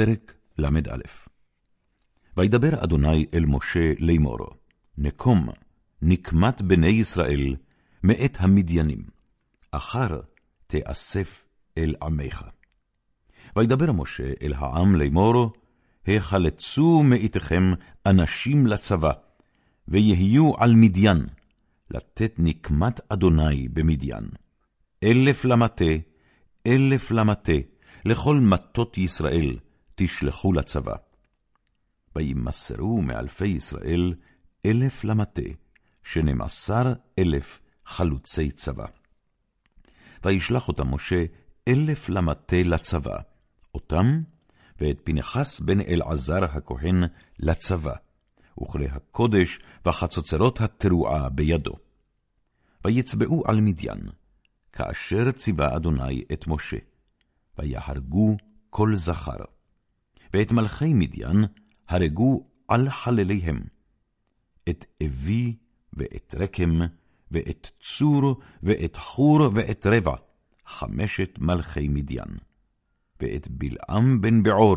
פרק ל"א וידבר אדוני אל משה לאמור, נקום, נקמת בני ישראל, מאת המדיינים, אחר תאסף אל עמך. וידבר משה אל העם לאמור, החלצו מאיתכם אנשים לצבא, ויהיו על מדיין, לתת נקמת אדוני במדיין. אלף למטה, אלף למטה, לכל מטות ישראל תשלחו לצבא. וימסרו מאלפי ישראל אלף למטה, שנים עשר אלף חלוצי צבא. וישלח אותם משה אלף למטה לצבא, אותם ואת פנחס בן אלעזר הכהן לצבא, וכלי הקודש וחצוצרות התרועה בידו. ויצבעו על מדיין, כאשר ציווה אדוני את משה, ויהרגו כל זכר. ואת מלכי מדיין הרגו על חלליהם, את אבי ואת רקם, ואת צור, ואת חור, ואת רבע, חמשת מלכי מדיין. ואת בלעם בן בעור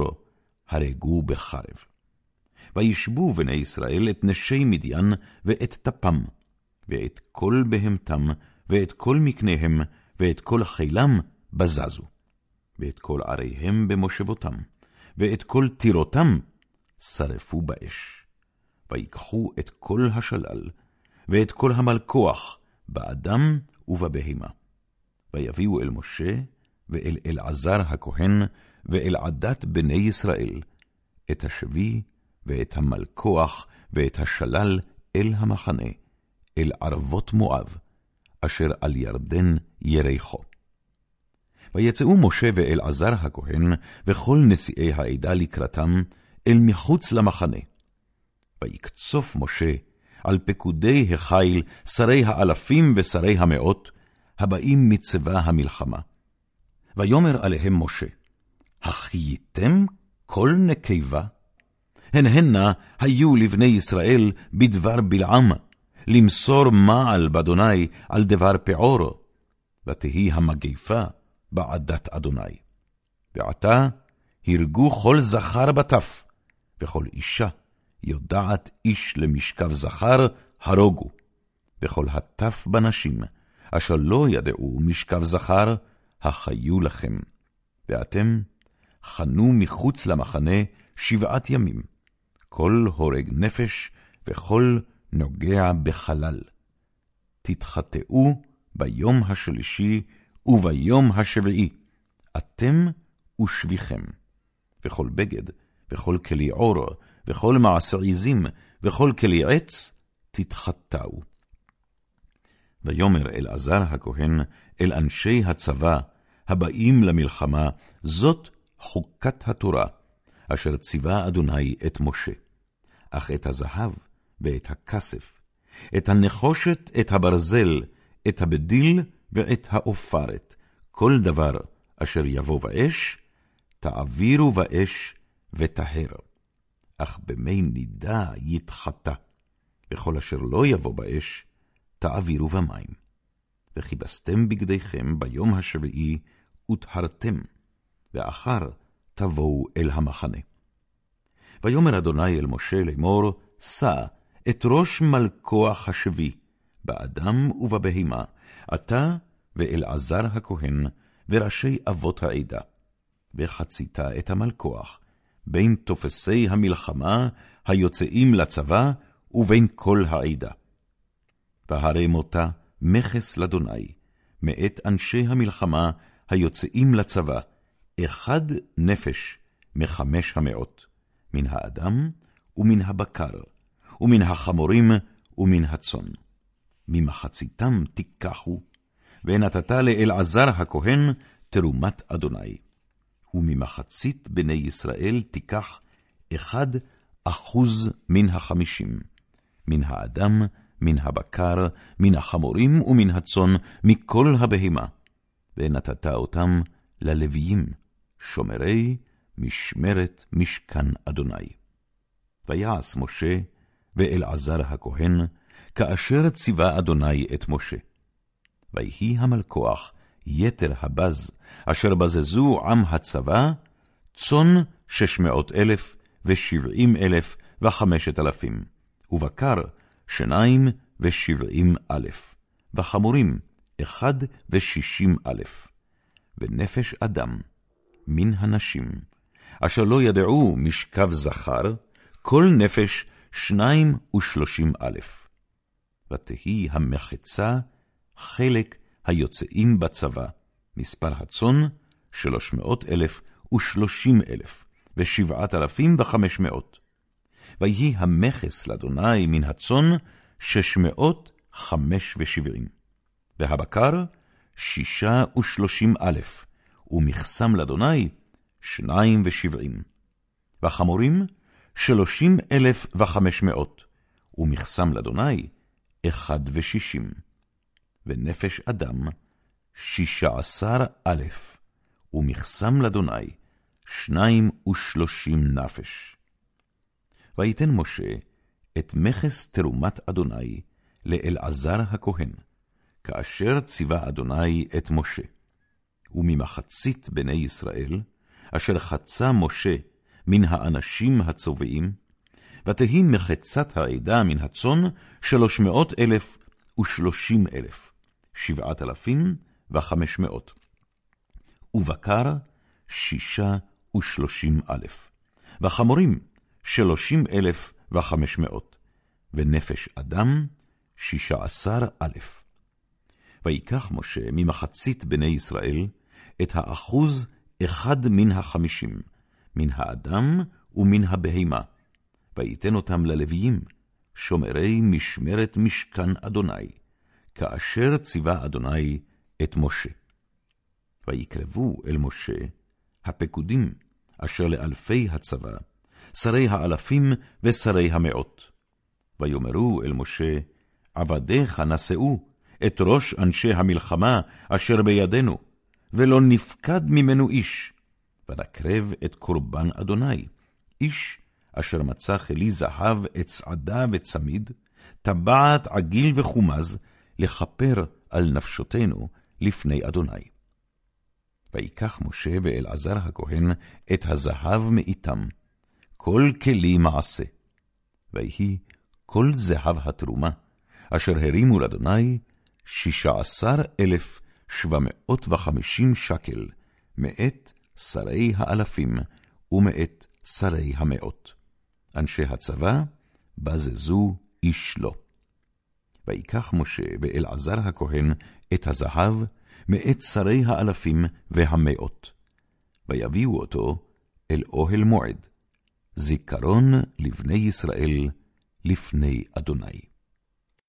הרגו בחרב. וישבו בני ישראל את נשי מדיין, ואת טפם, ואת כל בהמתם, ואת כל מקניהם, ואת כל חילם בזזו. ואת כל עריהם במושבותם, ואת כל טירותם שרפו באש. ויקחו את כל השלל, ואת כל המלכוח, באדם ובבהמה. ויביאו אל משה, ואל אלעזר הכהן, ואל עדת בני ישראל, את השבי, ואת המלכוח, ואת השלל אל המחנה, אל ערבות מואב, אשר על ירדן ירחו. ויצאו משה ואלעזר הכהן, וכל נשיאי העדה לקראתם, אל מחוץ למחנה. ויקצוף משה על פקודי החיל, שרי האלפים ושרי המאות, הבאים מצבא המלחמה. ויאמר עליהם משה, החייתם כל נקבה? הן הנה היו לבני ישראל בדבר בלעם, למסור מעל באדוני על דבר פעור, ותהי המגיפה בעדת אדוני. ועתה הרגו כל זכר בטף, וכל אישה יודעת איש למשכב זכר, הרוגו. וכל הטף בנשים, אשר לא ידעו משכב זכר, החיו לכם. ואתם חנו מחוץ למחנה שבעת ימים, כל הורג נפש וכל נוגע בחלל. תתחטאו ביום השלישי וביום השביעי, אתם ושביכם, וכל בגד, וכל כלי עור, וכל מעשה עזים, וכל כלי עץ, תתחטאו. ויאמר אלעזר הכהן אל אנשי הצבא הבאים למלחמה, זאת חוקת התורה, אשר ציווה אדוני את משה. אך את הזהב ואת הכסף, את הנחושת, את הברזל, את הבדיל ואת העופרת, כל דבר אשר יבוא באש, תעבירו באש וטהר. אך במי נידה יתחטא, וכל אשר לא יבוא באש, תעבירו במים. וכיבסתם בגדיכם ביום השביעי, וטהרתם, ואחר תבואו אל המחנה. ויאמר אדוני אל משה לאמור, שא את ראש מלכוח השבי, באדם ובבהמה, אתה ואלעזר הכהן, וראשי אבות העדה, וחצית את המלכוח, בין תופסי המלחמה היוצאים לצבא, ובין כל העדה. והרי מותה מכס לאדוני, מאת אנשי המלחמה היוצאים לצבא, אחד נפש מחמש המאות, מן האדם ומן הבקר, ומן החמורים ומן הצאן. ממחציתם תיקחו, ונתת לאלעזר הכהן תרומת אדוני. וממחצית בני ישראל תיקח אחד אחוז מן החמישים, מן האדם, מן הבקר, מן החמורים ומן הצאן, מכל הבהמה, ונתת אותם ללוויים, שומרי משמרת משכן אדוני. ויעש משה ואלעזר הכהן, כאשר ציווה אדוני את משה. ויהי המלכוח יתר הבז, אשר בזזו עם הצבא, צאן שש מאות אלף, ושבעים אלף, וחמשת אלפים, ובקר שניים ושבעים אלף, וחמורים אחד ושישים אלף, ונפש אדם מן הנשים, אשר לא ידעו משכב זכר, כל נפש שניים ושלושים אלף. ותהי המחצה חלק היוצאים בצבא, מספר הצאן שלוש מאות אלף ושלושים אלף, ושבעת אלפים וחמש מאות. ויהי המכס לאדוני מן הצאן שש מאות חמש ושבעים. והבקר שישה ושלושים אלף, ומכסם לאדוני שניים ושבעים. והחמורים שלושים אלף וחמש מאות, ומכסם לאדוני אחד ושישים. ונפש אדם שישה עשר אלף, ומכסם לאדוני שניים ושלושים נפש. ויתן משה את מכס תרומת אדוני לאלעזר הכהן, כאשר ציווה אדוני את משה. וממחצית בני ישראל, אשר חצה משה מן האנשים הצובעים, ותהי מחצת העדה מן הצאן שלוש מאות אלף ושלושים אלף, שבעת אלפים וחמש מאות. ובקר שישה ושלושים אלף, וחמורים שלושים אלף וחמש מאות, ונפש אדם שישה עשר אלף. ויקח משה ממחצית בני ישראל את האחוז אחד מן החמישים, מן האדם ומן הבהמה, ויתן אותם ללוויים, שומרי משמרת משכן אדוני, כאשר ציווה אדוני את משה. ויקרבו אל משה הפקודים אשר לאלפי הצבא, שרי האלפים ושרי המאות. ויאמרו אל משה, עבדיך נשאו את ראש אנשי המלחמה אשר בידינו, ולא נפקד ממנו איש. ונקרב את קורבן אדוני, איש אשר מצא כלי זהב, אצעדה וצמיד, טבעת עגיל וחומז, לכפר על נפשותנו לפני אדוני. ויקח משה ואלעזר הכהן את הזהב מאיתם, כל כלי מעשה. ויהי כל זהב התרומה, אשר הרימו לאדוני, שישה עשר אלף שבע מאות וחמישים שקל, מאת שרי האלפים ומאת שרי המאות. אנשי הצבא בזזו איש לו. ויקח משה ואלעזר הכהן את הזהב מאת שרי האלפים והמאות, ויביאו אותו אל אוהל מועד, זיכרון לבני ישראל לפני אדוני.